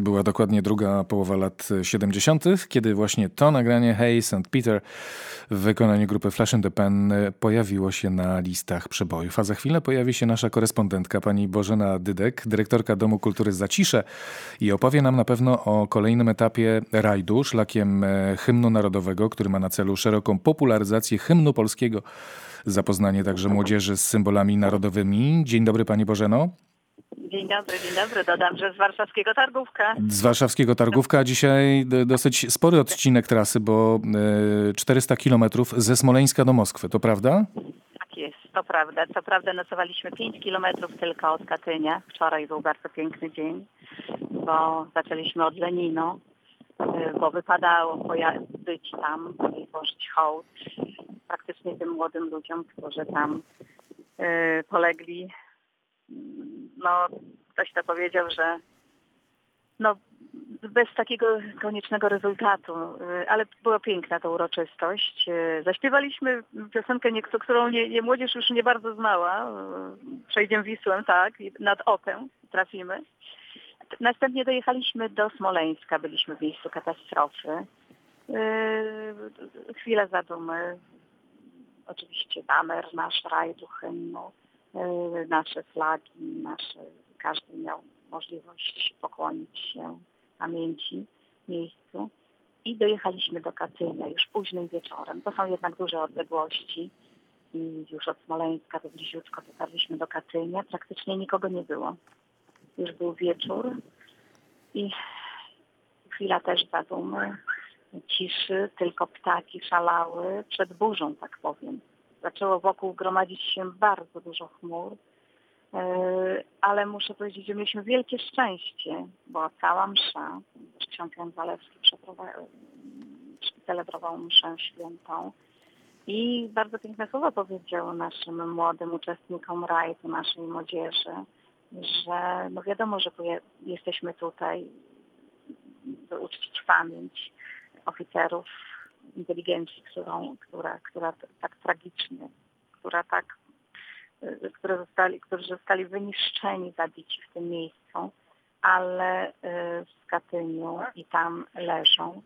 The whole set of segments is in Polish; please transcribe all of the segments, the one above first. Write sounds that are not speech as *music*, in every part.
Była dokładnie druga połowa lat 70., kiedy właśnie to nagranie Hey St. Peter w wykonaniu grupy Flash and the Pen pojawiło się na listach przebojów. A za chwilę pojawi się nasza korespondentka, pani Bożena Dydek, dyrektorka Domu Kultury Zacisze i opowie nam na pewno o kolejnym etapie rajdu, szlakiem e, hymnu narodowego, który ma na celu szeroką popularyzację hymnu polskiego, zapoznanie także młodzieży z symbolami narodowymi. Dzień dobry pani Bożeno. Dobry, dzień dobry. Dodam, że z warszawskiego Targówka. Z warszawskiego Targówka. Dzisiaj dosyć spory odcinek trasy, bo 400 kilometrów ze Smoleńska do Moskwy, to prawda? Tak jest, to prawda. Co prawda nocowaliśmy 5 kilometrów tylko od Katynia. Wczoraj był bardzo piękny dzień, bo zaczęliśmy od Lenino, bo wypadało być tam i złożyć hołd praktycznie tym młodym ludziom, którzy tam polegli no ktoś to powiedział, że no bez takiego koniecznego rezultatu, ale była piękna ta uroczystość. Zaśpiewaliśmy piosenkę, którą nie, nie młodzież już nie bardzo znała. Przejdziemy Wisłem, tak, nad Otę trafimy. Następnie dojechaliśmy do Smoleńska, byliśmy w miejscu katastrofy. Chwilę zadumy. Oczywiście baner nasz rajdu hymnu nasze flagi, nasze, każdy miał możliwość pokłonić się pamięci miejscu i dojechaliśmy do Katynia już późnym wieczorem. To są jednak duże odległości i już od Smoleńska do bliziutko dotarliśmy do Katynia. Praktycznie nikogo nie było. Już był wieczór i chwila też zadumy, ciszy, tylko ptaki szalały przed burzą, tak powiem zaczęło wokół gromadzić się bardzo dużo chmur, ale muszę powiedzieć, że mieliśmy wielkie szczęście, bo cała msza, ksiądz Jan Zalewski celebrował mszę świętą. I bardzo piękne słowa powiedział naszym młodym uczestnikom rajdu, naszej młodzieży, że no wiadomo, że jesteśmy tutaj, by uczcić pamięć oficerów inteligencji, którą, która, która tak tragicznie, która tak, które zostali, którzy zostali wyniszczeni, zabici w tym miejscu, ale w Katyniu i tam leżą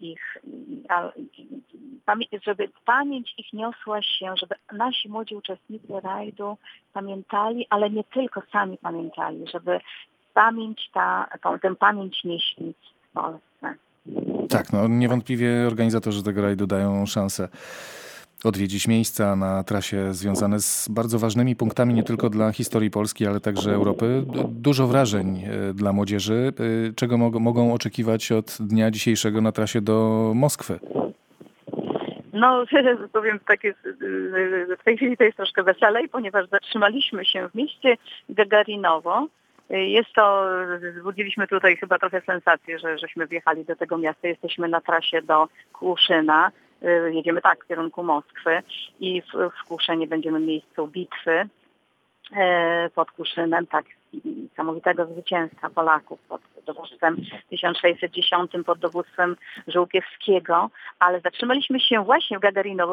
ich, żeby pamięć ich niosła się, żeby nasi młodzi uczestnicy rajdu pamiętali, ale nie tylko sami pamiętali, żeby pamięć ta, tą, tę pamięć nieśli w Polsce. Tak, no niewątpliwie organizatorzy tego rajdu dają szansę odwiedzić miejsca na trasie związane z bardzo ważnymi punktami nie tylko dla historii Polski, ale także Europy. Dużo wrażeń dla młodzieży. Czego mogą oczekiwać od dnia dzisiejszego na trasie do Moskwy? No, *laughs* powiem tak, jest, w tej chwili to jest troszkę weselej, ponieważ zatrzymaliśmy się w mieście Gagarinowo, jest to, wzbudziliśmy tutaj chyba trochę sensację, że żeśmy wjechali do tego miasta. Jesteśmy na trasie do Kłuszyna. Jedziemy tak w kierunku Moskwy i w, w Kłuszynie będziemy miejscu bitwy pod Kłuszynem, tak niesamowitego zwycięstwa Polaków pod dowództwem 1610 pod dowództwem Żółkiewskiego, ale zatrzymaliśmy się właśnie w Gagarinowo,